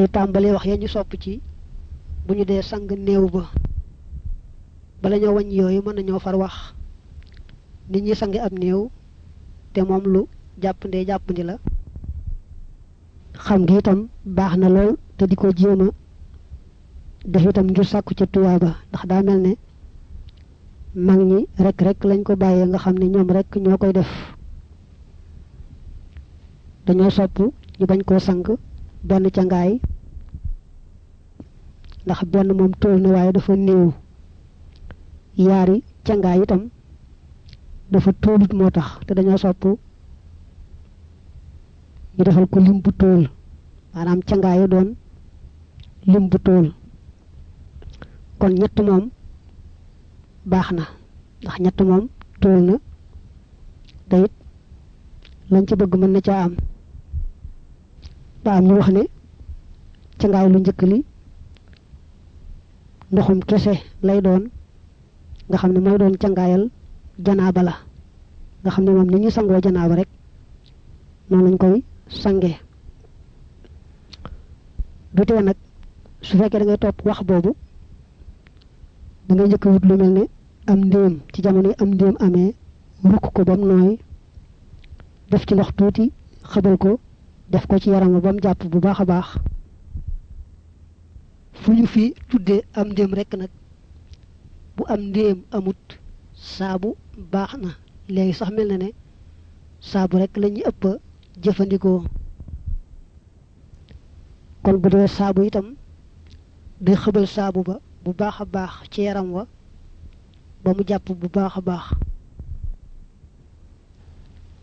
day tàmbali wax ya ñu sopp ci bu ñu dee sang néew ba bala ñoo wañ yooyu mën nañoo far wax. Nit ñi sangi ab néew te moom lu jàppandee jàppandi la. Xam gi itam baax na lool te di ko def itam ngir sàkku ca tuyaaba ndax daa mel ne mag ñi rek rek lañ ko bàyyee nga xam ne rek ñoo def. Dañoo sopp ñu bañ koo sang ca ngaay ndax benn moom tool na waaye dafa néew. Yaari ca ngaay itam dafa tóolut moo tax te dañoo sopp ñu defal ko lim bu tóol maanaam ca ngaay doon lim bu tóol kon ñett moom baax na ndax ñett moom tóol na te it lañ ci bëgg mën na caa am. Ba am ñu wax ne ca ngaay lu njëkk li ndoxum kese lay doon nga xam ne mooy doon ca ngaayal janaaba la nga xam ne moom ni ñu sangoo janaaba rek noonu lañ koy sangee. Du tee nag su fekkee da ngay topp wax boobu da ngay njëkk wut lu mel ne am ndéem ci jamono yi am ndéem amee rukk ko ba mu nooy def ci ndox tuuti xëbal ko def ko ci yaram ba mu jàpp bu baax baax fu ñu fi tuddee am ndéem rek nag. bu am ndéem amut saabu baax na. Sax mel na ne saabu rek la ñuy ëpp jëfandikoo. Kon bu dee saabu itam day xëbal saabu ba bu baax a baax ci yaram wa ba mu jàpp bu baax a baax.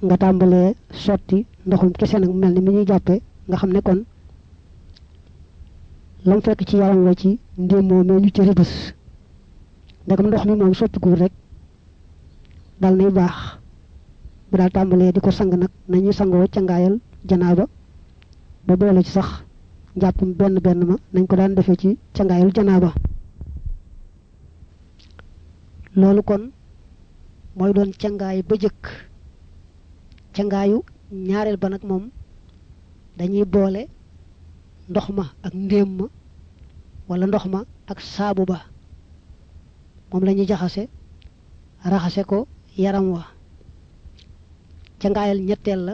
Nga tàmbalee sotti ndoxum kese nag mel ni mi ñuy jàppe nga xam ne kon lam fekk ci yaram wa ci ndéem moo mais ñu ci rëbës ndegam ndox mi moom soppikuwul rek dal nay baax. Bu daal tàmbalee di ko sang nag nañuy sangoo ca ngaayal janaaba ba boole ci sax njàppum benn benn ma nañ ko daan defee ci ca ngaayal janaaba. Loolu kon mooy doon cangaay ba jëkk. Cangaayu ñaareel ba nag moom dañuy boole ndox ma ak ndéem ma wala ndox ma ak saabu ba. Moom la ñuy jaxase raxase ko yaram wa. Cangaayal ñetteel la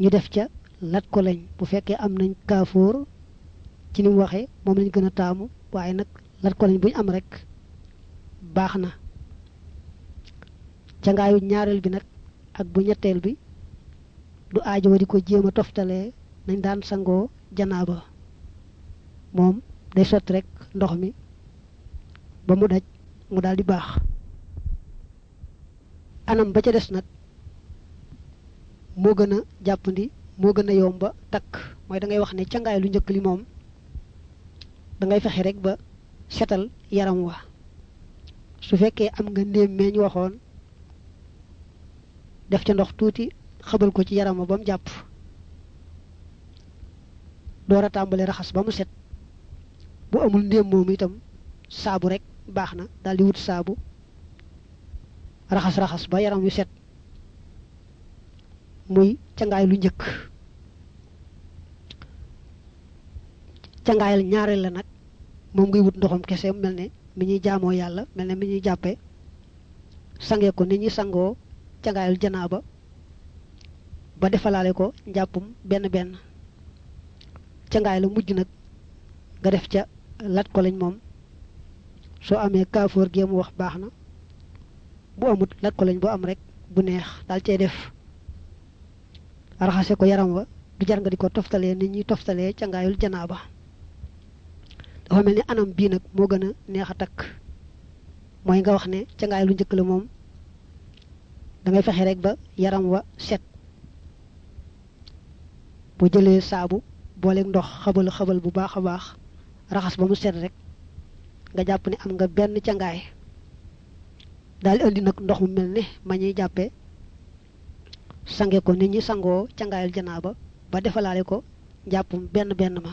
ñu def ca lat ko lañ. Bu fekkee am nañ kaafoor ci ni mu waxee moom lañ gën a taamu. Waaye lat ko lañ bu ñu am rek baax na. Cangaayu ñaareel bi nag ak bu ñetteel bi du aajo di ko jéem a toftalee nañ daan sangoo janaaba. Moom day sotti rek ndox mi ba mu daj mu daal di baax. Anam ba ca des nag moo gën a jàppandi moo gën a yomba takk. Mooy da ngay wax ne cangaay lu njëkk li moom da ngay fexe rek ba setal yaram wa. Su fekkee am nga ndéem meeñ waxoon def ca ndox tuuti xëbal ko ci yaram ba mu raxas ba set bu amul ndéem moomu itam saabu rek baax na daal di wut saabu raxas-raxas ba yaram wi set muy cangaay lu njëkk. Cangaayal ñaareel la nag moom ngay wut ndoxam kese mel ne mi ñuy jaamoo yàlla mel ne mi ñuy jàppe sangee ko ni ñuy sangoo cangaayal janaaba ba defalaale ko njàppum benn benn cangaay la mujj nag nga def ca lat ko lañ moom. Soo amee kaafoor gee mu wax baax na. Bu amut lat ko lañ bu am rek bu neex daal cee def. Raxase ko yaram wa du jar nga di ko toftalee nit ñuy toftalee cangaayul janaaba. Dafa mel ni anam bii nag moo gën a neex a takk. Mooy nga wax ne cangaay lu njëkk la moom. Da ngay fexe rek ba yaram wa set. Bu jëlee saabu booleeg ndox xabal xabal bu baax a baax raxas ba mu set rek nga jàpp ne am nga benn cangaay. Daal indi nag ndox mu mel ne ma ñuy jàppee sange ko nit ñi sangoo cangaayal janaaba ba defalaale ko jàppum benn benn ma.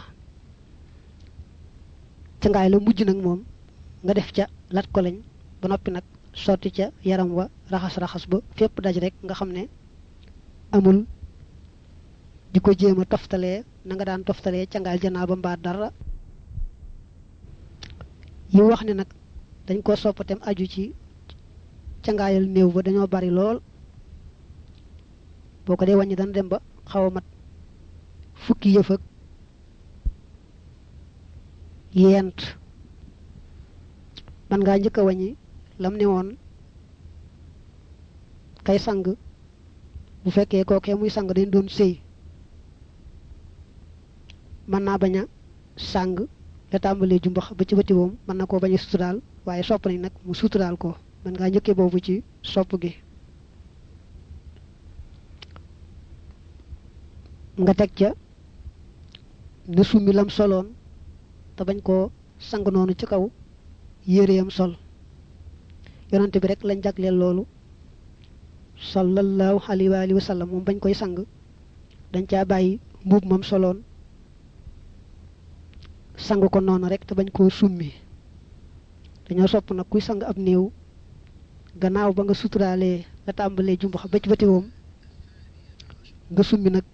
Cangaay la mujj nag moom nga def ca lat ko lañ ba noppi nag sotti ca yaram wa raxas-raxas ba fépp daj rek nga xam amul. Di ko jéem a toftalee na nga daan toftalee cangaal janaaba mbaa dara yi wax ne nag dañ ko soppatem aju ci cangaayal néew ba dañoo bari lool. Boo ko dee wàññi dem ba xaw mat fukki yëf ak yent. Man ngaa njëkk a wàññi lam ne woon kay sang. Bu fekkee kookee muy sang dañ doon sëy. Mën naa bañ a sang la tàmbalee jumbax ba ci bëti woom mën na koo bañ a suturaal waaye sopp nañ nag mu suturaal ko. Mën ngaa njëkkee boobu ci sopp gi. Nga teg ca na summi lam soloon te bañ koo sang noonu ci kaw sol. Yonante bi rek lañ jagleel loolu. Sallallahu alayhi wa sallam moom bañ koy sang dañ caa bàyyi mbuub moom soloon sang ko noonu rek te bañ koo summi. Dañoo sopp nag kuy sang ab néew gannaaw ba nga suturaalee nga tàmbalee jumbax ba ci batiwoom nga summi nag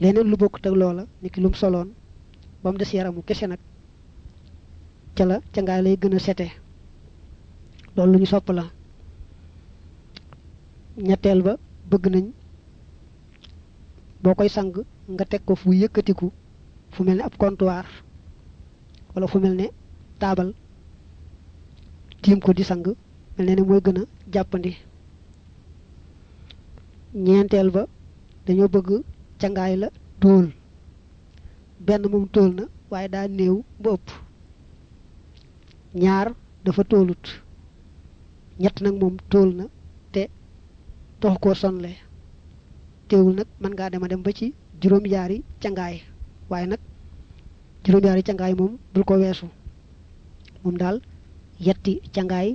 leneen lu bokkut ak loola niki lum soloon ba mu des yaramu kese nag ca la ca ngaa lay gën a sete. Loolu lu ñu sopp la. Ñetteel ba bëgg nañ boo koy sang nga teg ko fu fu melni ab comptoir wala fu melni ne tim ko di sang melni ne moy gëna jappandi ñentel ba dañu bëgg cangaay la tool benn mum tool na, waaye daa néew ba ëpp. Ñaar dafa toolut ñett nag moom tool na te tax koo sonle. Teewul nag mën ngaa dema dem ba ci juróom-yaari cangaay. Waaye nag juróom-yaari cangaay moom bul ko weesu. Moom daal yetti cangaay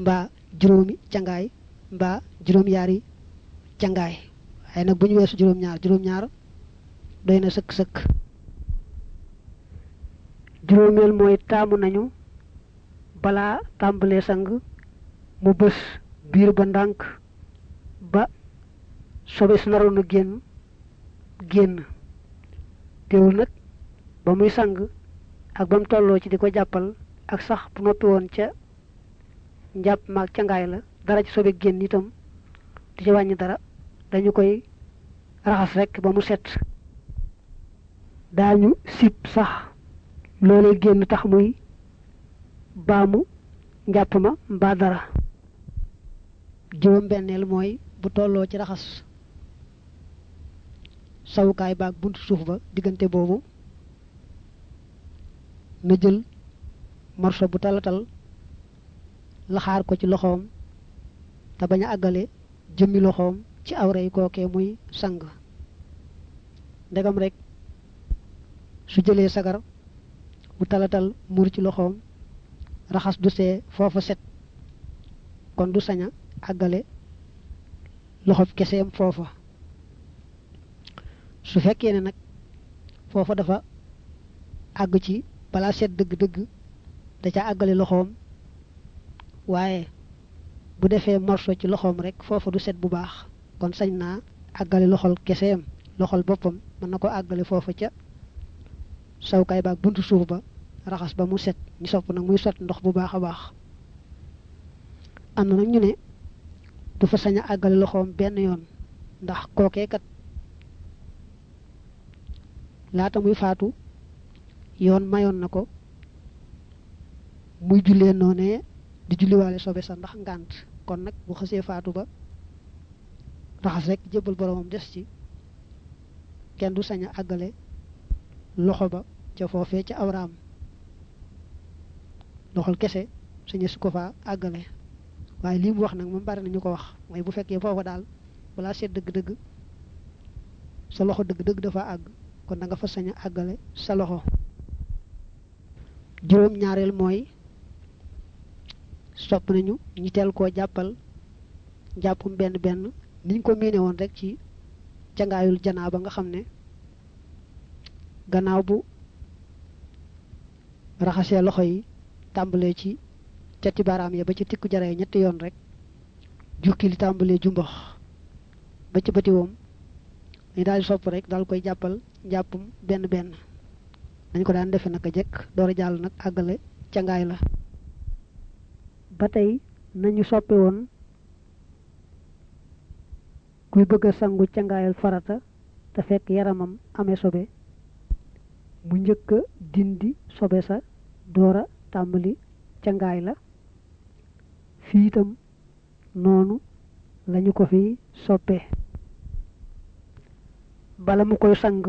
mbaa juróomi cangaay mbaa juróom-yaari cangaay waaye nag bu ñu weesu juróom-ñaar juróom-ñaar doy na sëkk-sëkk. Juróomeel mooy taamu nañu balaa tàmbalee sang mu bës biir ba ndànk ba sobe a génn génn teewul nag ba muy sang ak ba mu tolloo ci di ko jàppal ak sax bu noppi woon ca njàpp maag ca ngaay la dara ci sobe génn itam di ci wàññi dara dañu koy raxas rek ba mu set. Daañu sib sax loolee génn tax muy baamu njàpp ma mbaa dara. Juróom benneel mooy bu tolloo ci raxas sawukaay baag buntu suuf ba diggante boobu na jël morso bu talatal laxaar ko ci loxoom te bañ a àggale jëmmi loxoom ci awray kookee muy sang. Ndegam rek su jëlee sagar bu talatal muur ci loxoom raxas du see foofa set kon du saña àggale loxob keseem foofa su fekkee ne nag foofa dafa àgg ci balaa set dëgg-dëgg da ca àggale loxoom. Waaye bu defee morso ci loxoom rek foofa du set bu baax. Kon sañ naa àggale loxol keseem loxol boppam. Mën na ko àggale foofa ca sawkaay baag buntu suuf ba raxas ba mu set. Ñu sopp nag muy sot ndox bu baax a baax. Am na nag ñu ne du fa sañ a àggale loxoom yoon ndax kookee kat laata muy faatu yoon mayoon na ko. Muy jullee noonee di julliwaale sobe sa ndax ngànt. Kon nag bu xasee faatu ba raxas rek jébbal boromam des ci. Kenn du sañ a àggale loxo ba ca foofee ca awraam loxol kese sañe su ko faa àggale. Waaye lii mu wax nag moom bari na ñu ko wax. Mooy bu fekkee foofa daal balaa seet dëgg-dëgg sa loxo dëgg-dëgg dafa àgg. Kon da nga fa sañ a àggale sa loxo. Juróom ñaareel mooy sopp nañu ñi teel koo jàppal jàppum benn benn niñ ko miine woon rek ci cangaayul janaa ba nga xam ne gannaaw bu raxasee loxo yi tàmbalee ci cati baaraam ya ba ci tikku jaree ñetti yoon rek jukki li tàmbalee jumbox ba ci bëti woom dañu daal sopp rek daal koy jàppal njàppum benn benn. Dañ ko daan defe naka jekk door a jàll nag àggale cangaay la. Ba nañu woon kuy bëgg sangu cangaayal farata te fekk yaramam amee sobe. Mu njëkk dindi sobe sa doora tàmbali cangaay la. Fii itam noonu lañu ko fi bala mu koy sang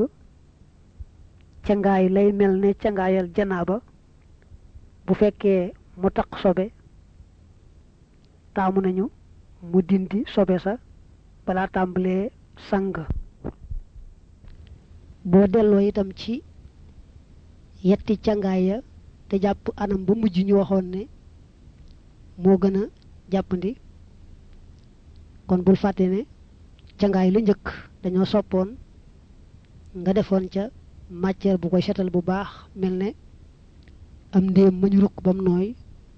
cangaay lay mel ne cangaayal janaaba bu fekkee mu taq sobe taamu nañu mu dindi sobe sa balaa tàmbalee sang. Boo delloo itam ci yetti ya te jàpp anam ba mujj ñu waxoon ne moo gën a jàppandi. Kon bul fàtte ne cangaay lu njëkk dañoo soppoon nga defoon ca matière bu koy setal bu baax mel ne am ndéem mañu rukk bam nooy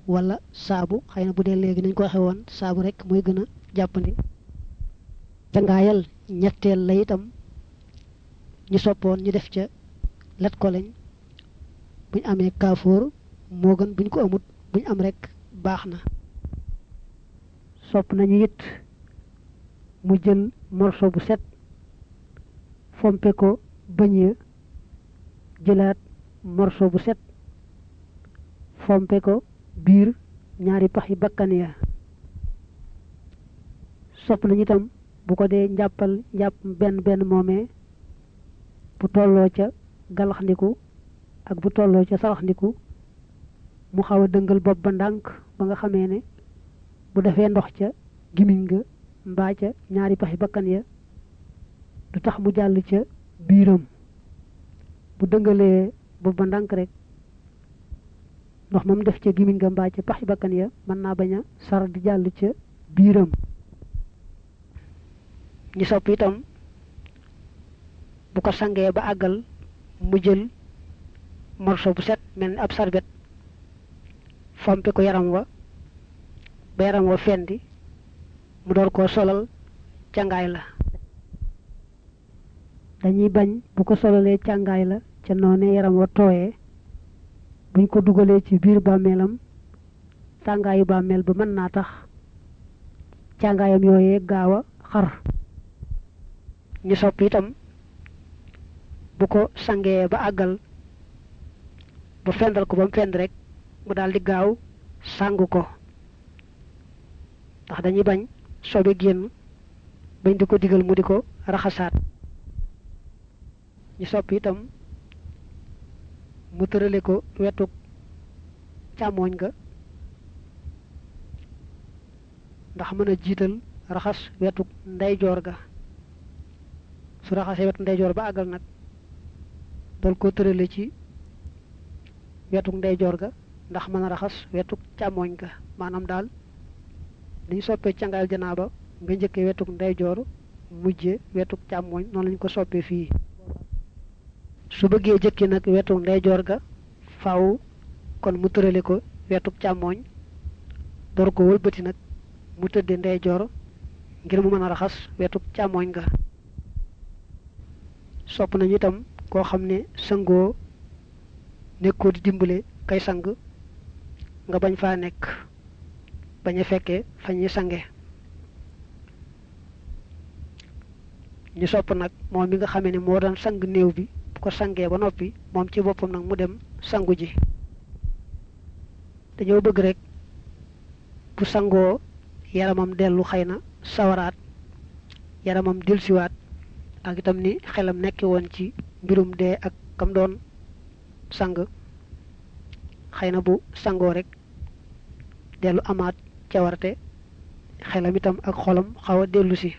wala saabu. Xëy na bu dee léegi nañ ko waxe woon saabu rek mooy gën a jàppandi. Cangaayal ñetteel la itam ñu soppoon ñu def ca let ko lañ. Buñ amee kaafoor moo gën buñ ko amut buñ am rek baax na. Sopp nañu mu jël morceau bu set fompe ko ya jëlaat morceau bu set fompe ko biir ñaari paxi bakkan ya. Sopp nañu itam bu ko dee njàppal njàpp benn benn moomee bu tolloo ca galaxndiku ak bu tolloo ca saraxndiku mu xaw a dëngal bopp ba ndànk ba nga xamee ne bu defee ndox ca gimiñ nga ca ñaari bakkan ya du tax mu jàll ca biiram bu dëngalee bopp ba ndànk rek ndox moom def ca gimiñ nga mbaa ca paxi bakkan ya mën naa bañ a sar di jàll ca biiram. Ñu sopp itam bu ko sangee ba àggal mu jël morso bu set mel ab sarbet fompe ko yaram wa ba yaram wa fendi mu door koo solal càngaay la dañuy bañ bu ko solalee càngaay la ca noone yaram wa tooyee buñ ko dugalee ci biir bàmmeelam tàngaayu bàmmeel ba mën naa tax càngaayam yooyee gaaw a xar. ñu sopp itam bu ko sangee ba àggal ba fendal ko ba mu fend rek mu daal di gaaw sangu ko ndax dañuy bañ sobe génn bañ di ko digal mu di ko raxasaat ñu sopp itam mu tërale ko wetu càmmooñ ga ndax mën a jiital raxas wetu ndeyjoor ga. Su raxasee wetu ndeyjoor ba àggal nag dal ko tërale ci wetu ndeyjoor ga ndax mën a raxas wetu càmmooñ ga. Maanaam daal dañu soppee cangaayal janaaba nga njëkkee wetu ndeyjoor mujje wetu càmmooñ noonu lañu ko soppee fii su bëggee jëkki nag wetu ndeyjoor ga faaw kon mu tërale ko wetu càmmooñ door ko wëlbati nag mu tëddee ndeyjoor ngir mu mën a raxas wetu càmmooñ ga. Sopp nañu itam koo xam ne sangoo nekkoo di dimbale kay sang nga bañ faa nekk bañ a fekkee fa ñuy sange. Ñu sopp nag moom mi nga xamee ne moo sang néew bi ko sangee ba noppi moom ci boppam nag mu dem sangu ji. Dañoo bëgg rek bu sangoo yaramam dellu xëy na sawaraat yaramam delsiwaat ak itam ni xelam nekki woon ci mbirum dee ak kam doon sang. Xëy na bu sangoo rek dellu amaat cawarte xelam itam ak xolam xaw a dellu si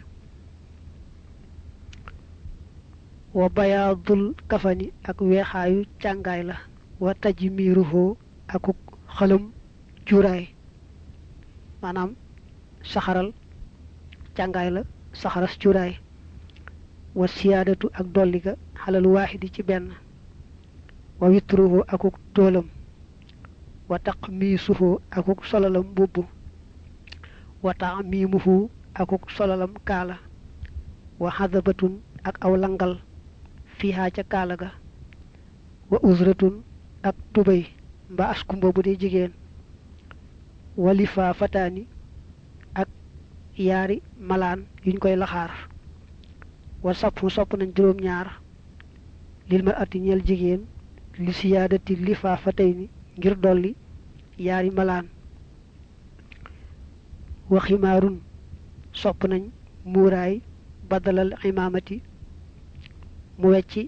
wa bayaadul kafani ak weexaayu càngaay la wa taji miiruhoo akuk xalam cuuraay. Maanaam saxaral càngaay la saxaras cuuraay. Wa siyaadatu ak dolli ga xalal waaxidi ci benn. Wa witruhu akuk tóolam wa taqmiisuhu akuk solalam mbubb wa taamimuhu akuk solalam kaala. Wa xadabatun ak aw langal fiha ca kaala ga. Wa uzratun ak tubay mba askumba bu dee jigéen. Walifa fataani ak yaari malaan yuñ koy laxaar. Wa sappu sopp nañ juróom ñaar lil mar ati ñeel jigéen li siyaadati lifa fatayni ngir dolli yaari malaan. Wa ximaarun sopp nañ muuraay badalal imaamati mu wecci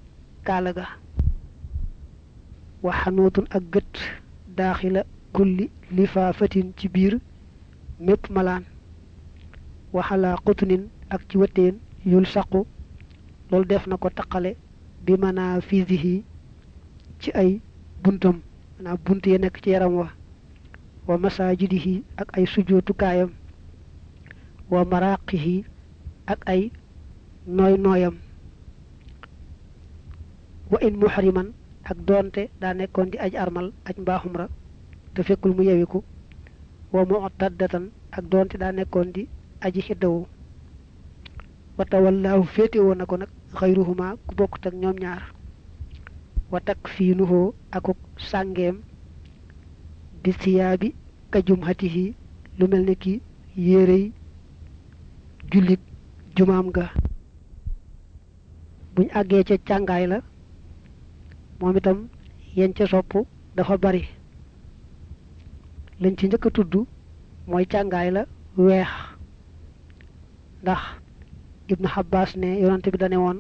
kaala ga. wa xanootun ak gët daaxila kulli lifaafatin ci biir mépp malaan. waxalaa xutunin ak ci wëtteen yul saqu. loolu def na ko taqale bi manaa fisihi ci ay buntam maanaam bunt yi nekk ci yaram wa. wa masaajidihi ak ay sujootukaayam wa maraqihi ak ay nooy nooyam. Wa in muhriman ak doonte daa nekkoon di aj armal aj mbaaxum ra te fekkul mu yewiku wa mu'taddatan ak doonte daa nekkoon di aji xiddawu. Wa tawallaahu féetewoo na ko nag xayruhuma ku bokkut ak ñoom ñaar. Wa takfiinuhoo akuk sàngeem bi siyaabi kajum hatihi lu mel ne ki yérey jullit jumaam ga. Buñ àggee ca càngaay la moom itam yen ca sopp dafa bari lañ ci a tudd mooy càngaay la weex ndax ibnu Abbas ne yonante bi dane woon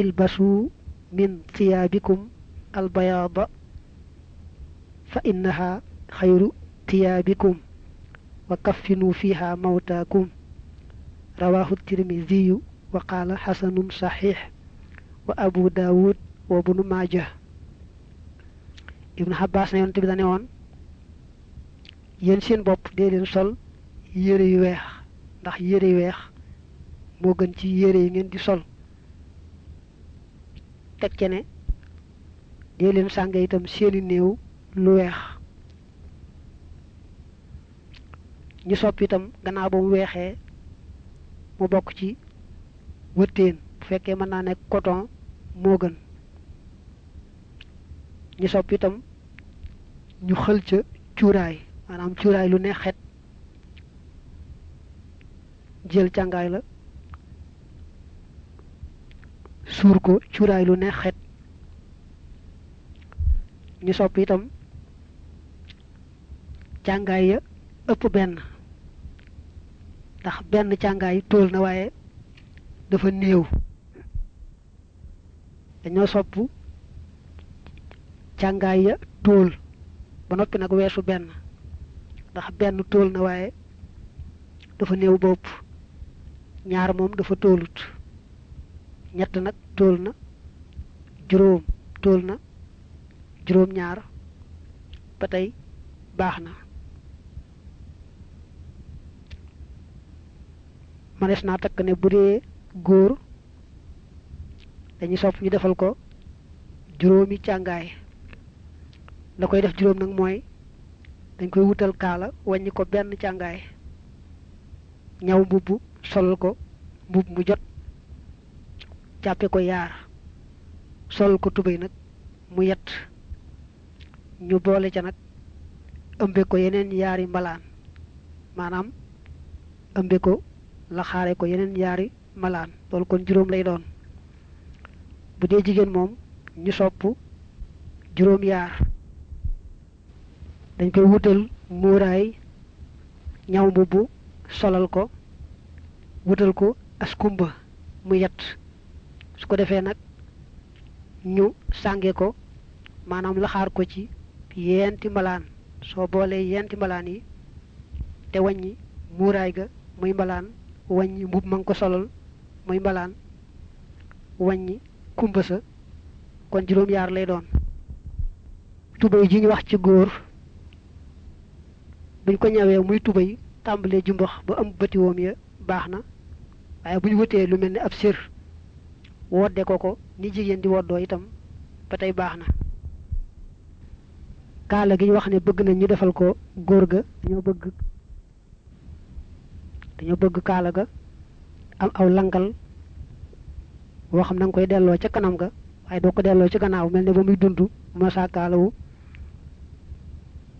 ilbasu min thiyaabikum albayaada fa innaha xayru thiyaabikum wa kaffinu fiha mawtaakum rawahu tirmiziyu wa qaala xasanun saxiix wa abu daawud wa bunu maaja. Ibnu Abbas ne yonante bi dane woon yéen seen dee leen sol yére yu weex ndax yére yu weex moo gën ci yére yi ngeen di sol. Teg ce ne dee leen sànge itam seeni néew lu weex. Ñu sopp itam gannaaw ba mu weexee mu ci wëttéen bu coton gën ñu sopp itam ñu xël ca cuuraay maanaam cuuraay lu ne xet. Jël càngaay la suur ko cuuraay lu ne xet. Ñu sopp itam càngaay ya ëpp benn ndax benn càngaay tóol na waaye dafa néew. Dañoo sopp càngaay ya tóol ba noppi nag weesu benn ndax benn tóol na waaye dafa néew bopp ñaar moom dafa tóolut ñett nag tóol na juróom tóol na juróom ñaar ba tey baax na. Takk ne bu dee góor dañuy sopp ñu defal ko càngaay la koy def juróom nag mooy dañ koy wutal kaala wàññi ko benn càngaay ñaw mbubb solal ko mbubb mu jot jàppe ko yaar solal ko tubéy nag mu yett ñu boole ca nag ëmbe ko yeneen yaari mbalaan maanaam ëmbe ko la xaare ko yeneen yaari malaan loolu kon juróom lay doon. Bu dee jigéen moom ñu sopp juróom yaar dañ koy wutal muuraay ñaw mbubb solal ko wutal ko askumba mu yett su ko defee nag ñu sànge ko maanaam laxaar ko ci yenti mbalaan. Soo boolee yenti mbalaan yi te wàññi muuraay ga muy mbalaan wàññi mbub ma ko solal muy mbalaan wàññi kumba sa kon juróom yaar lay doon. Tubéy ji ñu wax ci góor buñ ko ñawee muy tubéy tàmbalee jumbax ba am bëti woom ya baax na. Waaye bu ñu wëtee lu mel ni ab sër wodde ko ko ni jigéen di woddoo itam ba tey baax na. Kaala gi wax ne bëgg nañ ñu defal ko góor ga dañoo bëgg dañoo bëgg kaala ga am aw langal woo xam na nga koy delloo ca kanam ga waaye doo ko delloo ci gannaaw mel ne ba muy dund ma saakaalawu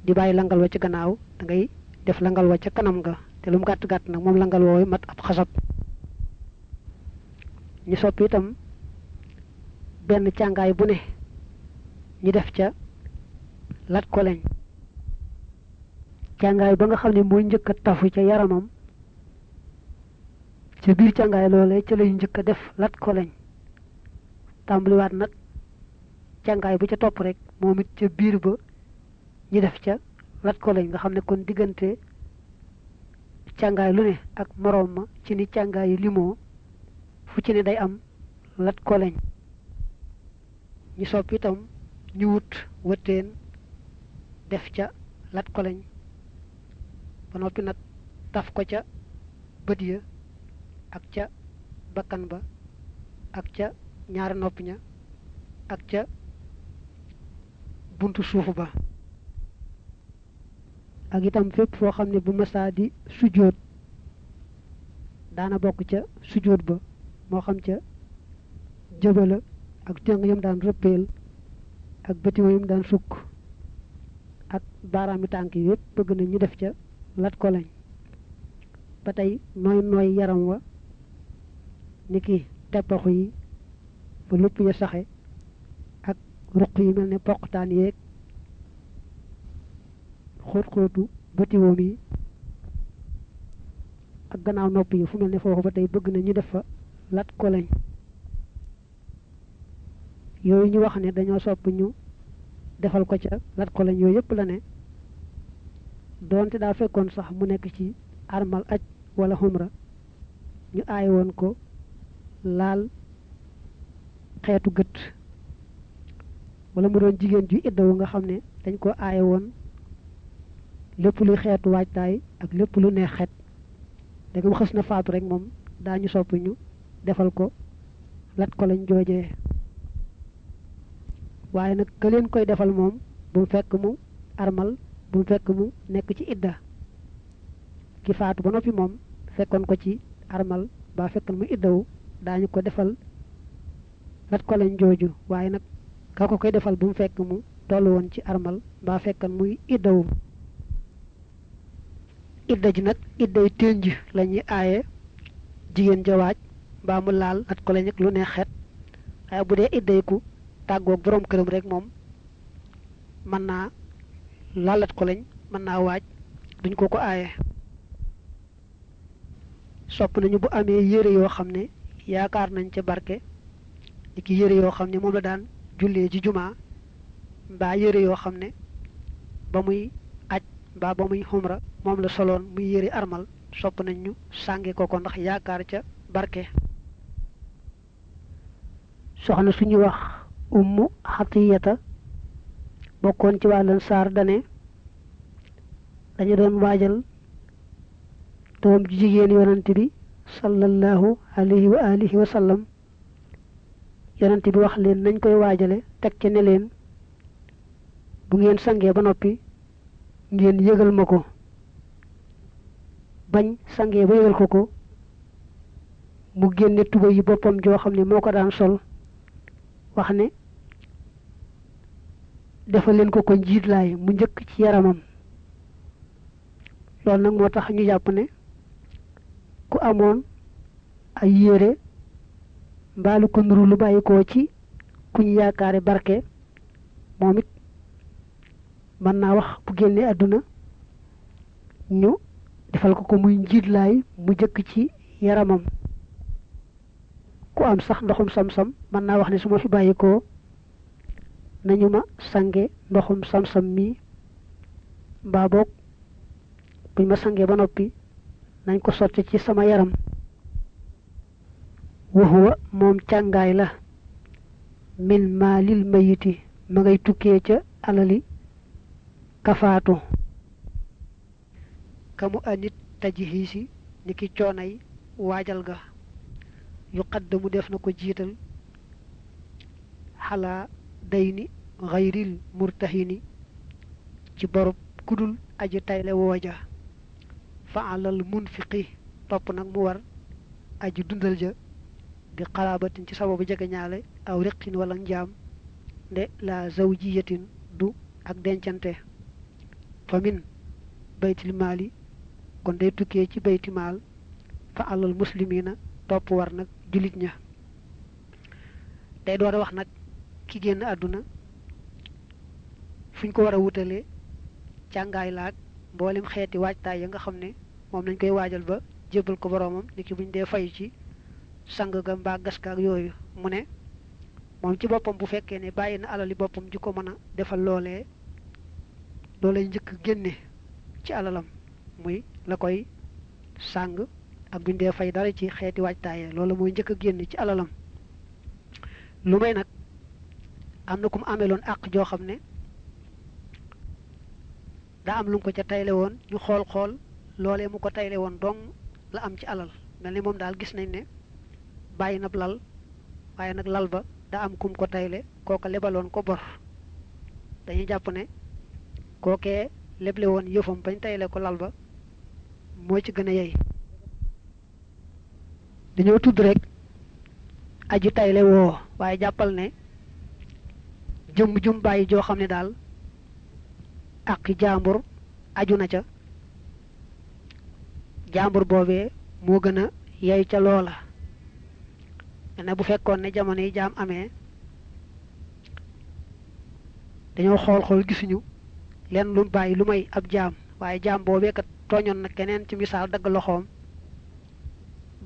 di bàyyi langal wa ci gannaaw ngay def langal wa ca kanam ga te lu mu gàtt gàtt nag moom langal woowu mat ab xasab. Ñu soppi itam benn càngaay bu ne ñu def ca lat ko leñ. Càngaay ba nga xam ne mooy njëkk tafu ca yaramam ca biir càngaay loole ca lay njëkk def lat ko leñ. Tàmbaliwaat nag càngaay bu ca topp rek moom it ca biir ba ñu def ca lat ko leñ nga xam ne kon diggante càngaay lu ne ak moroom ma ci ni càngaay yi limoo fu ci ne day am lat ko leñ ñu sopp itam ñu wut wëtteen def ca lat ko leñ ba noppi nag taf ko ca bët ya ak ca bakkan ba ak ca ñaari nopp ña ak ca buntu suufu ba ak itam fépp foo xam ne bu masaa di sujjóot daana bokk ca sujjóot ba moo xam ca jëbala ak tëng yam daan rëppeel ak bëtiwo yam daan sukk. Ak baaraami tànk yi yépp bëgg na ñu def ca lat ko lañ. Ba tey nooy nooy yaram wa niki teppaxu yi ba lupp ya saxe ak ruq yi mel ne yeeg xóot-xóotu bëtiwoom yi ak gannaaw nopp yi fu mel ne foofu bëgg na ñu def fa lat ko lañ yooyu ñu wax ne dañoo sopp ñu defal ko ca lat ko lañ yooyu yëpp la ne. Doonte daa fekkoon sax mu nekk ci armal aj wala xumra ñu aay woon ko laal xeetu gët. Wala mu doon jigéen ju iddawu nga xam ne dañ ko aaye woon lépp luy xeetu waajtaay ak lépp lu neex xet da nga na faatu rek moom daañu sopp ñu defal ko lat ko lañ joojee. Waaye nag ka leen koy defal moom bu fekk mu armal bu fekk mu nekk ci idda. Ki faatu ba noppi moom fekkoon ko ci armal ba fekkoon mu iddawu daañu ko defal lat ko lañ jooju. Waaye nag ka ko koy defal bu fekk mu tollu woon ci armal ba fekkoon muy iddawu idda ji nag idday tënj la ñuy aaye jigéen ja waaj mbaa mu laal lat ko lañ lu ne xet waaye bu dee idday ku tàggoog boroom këram rek moom mën naa laalat ko lañ mën naa waaj duñ ko ko aaye. Sopp nañu bu amee yére yoo xam ne yaakaar nañ ca barke ni ki yére yoo xam ne moom la daan jullee ji jumaa mbaa yére yoo xam ne ba muy aj mbaa ba muy xumra moom la soloon muy yére armal sopp nañ ñu sànge ko ko ndax yaakaar ca barke. Soxna suñu wax ummu xatiyata bokkoon ci wàllan saar dane dañu doon waajal doom ji jigéen yonante bi sallallahu alayhi wa alihi wa sallam. Yonante bi wax leen nañ koy waajale teg ci ne leen bu ngeen sangee ba noppi ngeen yëgal ma bañ sangee ba yëgal ko ko mu génne tuba yi boppam joo xam ne moo ko daan sol wax ne defal leen ko ko njiitlaay mu njëkk ci yaramam. Loolu nag moo ñu jàpp ne ku amoon ay ko nuru lu bàyyi ko ci kuñ yaakaare barke moom it mën wax bu ñu defal ko ko muy njiitlaay mu jëkk ci yaramam. Ku am sax ndoxum sam-sam mën naa wax ne su ma fi bàyyi ko nañu ma sange ndoxum sam-sam mi. Mbaa boog buñ ma sangee ba noppi nañ ko sotti ci sama yaram. Waxuwa moom càngaay la. Min maalil mayiti ma ngay ca alali kafaatu kamu anit tajihiisi ni ki coonay waajal ga. Yu qaddamu def na ko jiital. Xalaa dayni xayril murtahini ci borub kudul aji tayle wooja fa alal munfiqi topp nag mu war aji dundal ja bi xaraabatin ci sababu jege ñaale aw riqin wala njaam nde la zawjiyatin du ak dencante. Fa min baytil maali kon day tukkee ci bayti maal fa alal muslimina topp war nag julit ña. Day door wax nag ki génn àdduna fuñ ko war a wutalee càngaay laag mboolem xeeti waajtaay ya nga xam ne moom lañ koy waajal ba jébbal ko boroomam ni ki buñ dee fayu ci sang ga mbaa gaskaak yooyu. Mu ne moom ci boppam bu fekkee ne bàyyi na alali boppam ji ko mën a defal loolee loolay njëkk génne ci alalam muy la koy sàng ak buñ dee fay dara ci xeeti waajtaaye loolu mooy njëkk a génne ci alalam. Lu may nag am na ku mu ameloon àq joo xam ne am lu ko ca tayle woon ñu xool xool loolee mu ko tayle woon dong la am ci alal. Mel ni moom daal gis nañ ne bàyyi na lal waaye nag lal ba daa am kum ko tayle kooka lebaloon ko bor. Dañuy jàpp ne kookee leble woon yëfam bañ tayle ko lal ba moo ci gën a yey. Dañoo tudd rek aju tayle woo waaye jàppal ne jëmm jum bàyyi joo xam ne daal ak jaambur aju na ca. Jaambur boobee moo gën a yey ca loola. Ne bu fekkoon ne jamono yi jaam amee dañoo xool xool gisuñu leen lu lu ab jaam waaye jaam boobee kat tooñoon na keneen ci misaal dagg loxoom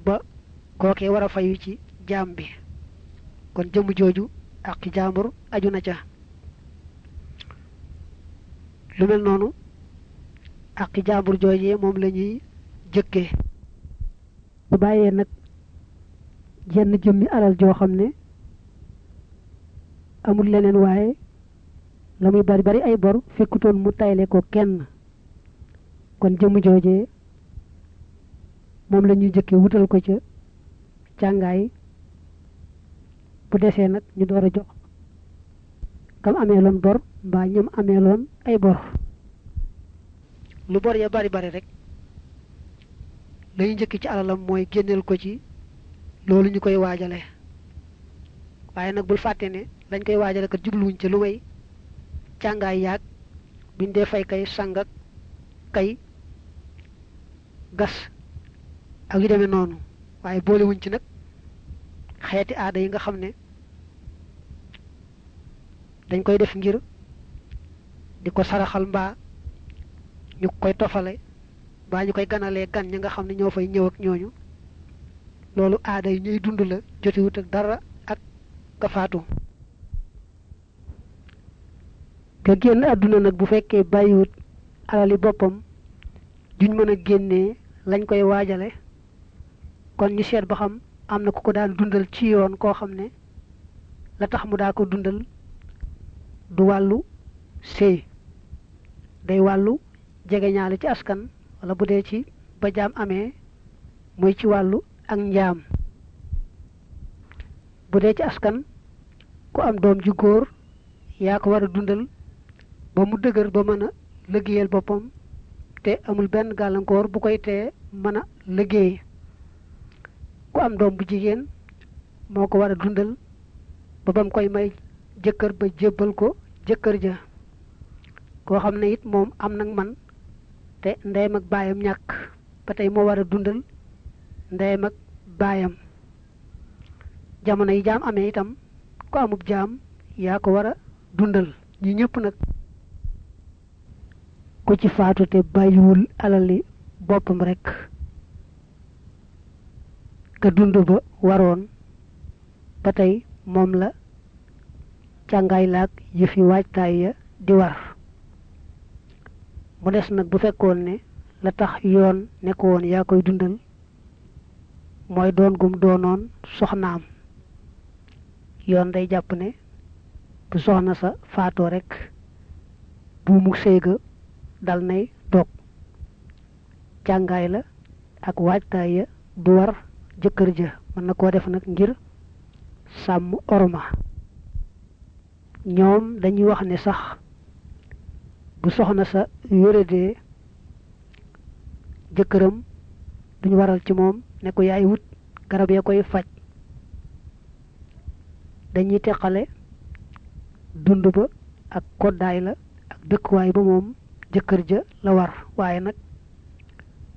ba kookee war a fayu ci jaam bi. Kon jëmm jooju ak jaambur aju na ca. Lu mel noonu ak jaambur joojee moom la ñuy jëkkee. Bu bàyyee nag jenn jëmmi alal joo xam ne amul leneen waaye la muy bari bari ay bor fekkutoon mu tayle ko kenn kon jëmm joojee moom la ñuy jëkkee wutal ko ca càngaay. Bu desee nag ñu door jox kam bor mbaa ñoom ameeloon ay bor. Lu bor ya bari bari rek lañu njëkk ci alalam mooy génneel ko ci loolu ñu koy waajale. Waaye nag bul fàtte ne lañ koy waajale kat jubluwuñ ca lu may càngaay yaag buñ fay kay sang ak kay gas ak yu demee noonu. Waaye boolewuñ ci nag xeeti aada yi nga xam ne dañ koy def ngir di ko saraxal mbaa ñu koy tofale mbaa ñu koy ganalee gan ñi nga xam ne ñoo fay ñëw ak ñooñu. Loolu aada yi ñuy dund la jotiwut ak dara ak ka faatu. Ka génn àdduna nag bu fekkee bàyyiwut alali boppam duñ mën a génnee lañ koy waajale. Kon ñu seet ba xam am na ku ko daan dundal ci yoon koo xam ne la tax mu daa ko dundal du wàllu sëy. Day wàllu jegeñaale ci askan wala bu dee ci ba jaam amee muy ci wàllu ak njaam. Bu ci askan ku am doom ju góor yaa ko war a dundal ba mu dëgër ba mën a te amul benn gàllankoor bu koy tee mën a liggéey. Ku am doom bu jigéen moo ko war a dundal ba bam koy may jëkkër ba jébbal ko jëkkër ja. Koo xam it moom am nag man te ndeyam ak baayam ñàkk ba tey moo war a dundal ndeyam ak baayam. Jamono yi jaam amee itam ku amub jaam yaa ko war a dundal. Ñi ñëpp nag ku ci faatu te bàyyiwul alali boppam rekk ka dund ba waroon ba tey moom la càngaay laag yëfi waajtaay ya di war. Mu des nag bu fekkoon ne la tax yoon ne ko woon yaa koy dundal mooy doon gum doonoon soxnaam. Yoon day jàpp ne bu soxna sa faatoo rekk bu mu dal nay dog. Càngaay la ak waajtaay ya du war jëkkër ja mën na koo def nag ngir sàmm orma. Ñoom dañuy wax ne sax bu soxna sa wéradee jëkkëram duñu waral ci moom ne ko yaay wut garab ya koy faj. Dañuy teqale dund ba ak koddaay la ak dëkkuwaay ba moom jëkkër ja la war waaye nag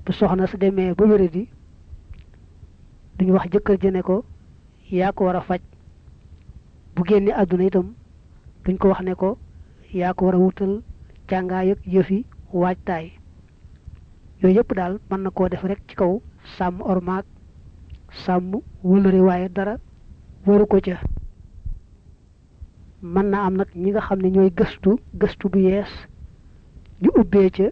bu soxna su demee ba wéradi duñu wax jëkkër ja ne ko yaa ko war a faj bu génne àdduna itam duñ ko wax ne ko yaa ko war a wutal càngaay ak yëfi waajtaay yooyu yëpp daal mën na koo def rek ci kaw sàmm ormaak sàmm wëlëre waaye dara waru ko ca mën na am nag ñi nga xam ne ñooy gëstu gëstu bu yees ñu ubbee ca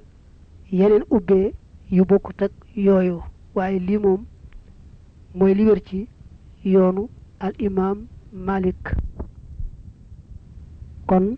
yeneen ubbee yu bokkut ak yooyu. Waaye lii moom mooy li wér ci yoonu al imaam malik. Kon